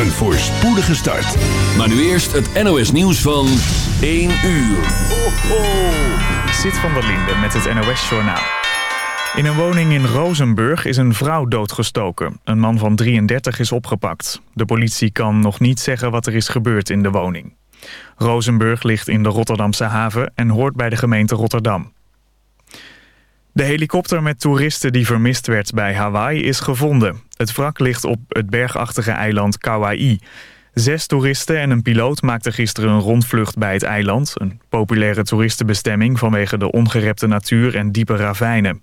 Een voorspoedige start. Maar nu eerst het NOS nieuws van 1 uur. Ho, ho. Zit van der Linde met het NOS Journaal. In een woning in Rozenburg is een vrouw doodgestoken. Een man van 33 is opgepakt. De politie kan nog niet zeggen wat er is gebeurd in de woning. Rozenburg ligt in de Rotterdamse haven en hoort bij de gemeente Rotterdam. De helikopter met toeristen die vermist werd bij Hawaii is gevonden. Het wrak ligt op het bergachtige eiland Kauai. Zes toeristen en een piloot maakten gisteren een rondvlucht bij het eiland. Een populaire toeristenbestemming vanwege de ongerepte natuur en diepe ravijnen.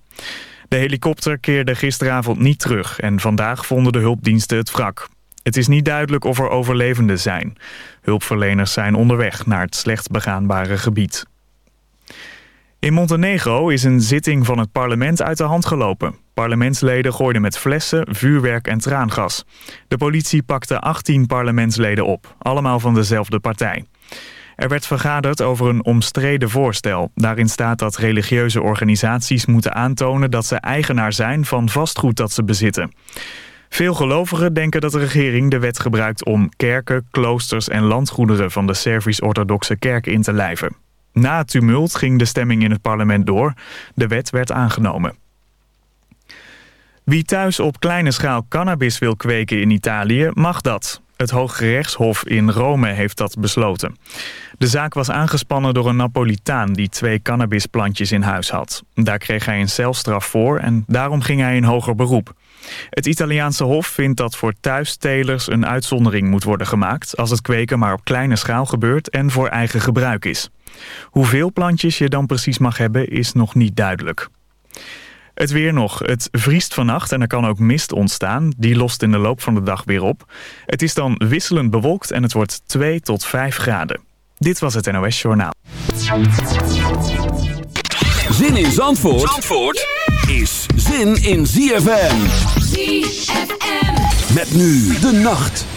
De helikopter keerde gisteravond niet terug en vandaag vonden de hulpdiensten het wrak. Het is niet duidelijk of er overlevenden zijn. Hulpverleners zijn onderweg naar het slecht begaanbare gebied. In Montenegro is een zitting van het parlement uit de hand gelopen. Parlementsleden gooiden met flessen, vuurwerk en traangas. De politie pakte 18 parlementsleden op, allemaal van dezelfde partij. Er werd vergaderd over een omstreden voorstel. Daarin staat dat religieuze organisaties moeten aantonen dat ze eigenaar zijn van vastgoed dat ze bezitten. Veel gelovigen denken dat de regering de wet gebruikt om kerken, kloosters en landgoederen van de Servisch-orthodoxe kerk in te lijven. Na het tumult ging de stemming in het parlement door. De wet werd aangenomen. Wie thuis op kleine schaal cannabis wil kweken in Italië, mag dat. Het Hooggerechtshof in Rome heeft dat besloten. De zaak was aangespannen door een Napolitaan die twee cannabisplantjes in huis had. Daar kreeg hij een celstraf voor en daarom ging hij in hoger beroep. Het Italiaanse hof vindt dat voor thuistelers een uitzondering moet worden gemaakt... als het kweken maar op kleine schaal gebeurt en voor eigen gebruik is. Hoeveel plantjes je dan precies mag hebben is nog niet duidelijk. Het weer nog. Het vriest vannacht en er kan ook mist ontstaan. Die lost in de loop van de dag weer op. Het is dan wisselend bewolkt en het wordt 2 tot 5 graden. Dit was het NOS Journaal. Zin in Zandvoort, Zandvoort is zin in ZFM. ZFM. Met nu de nacht.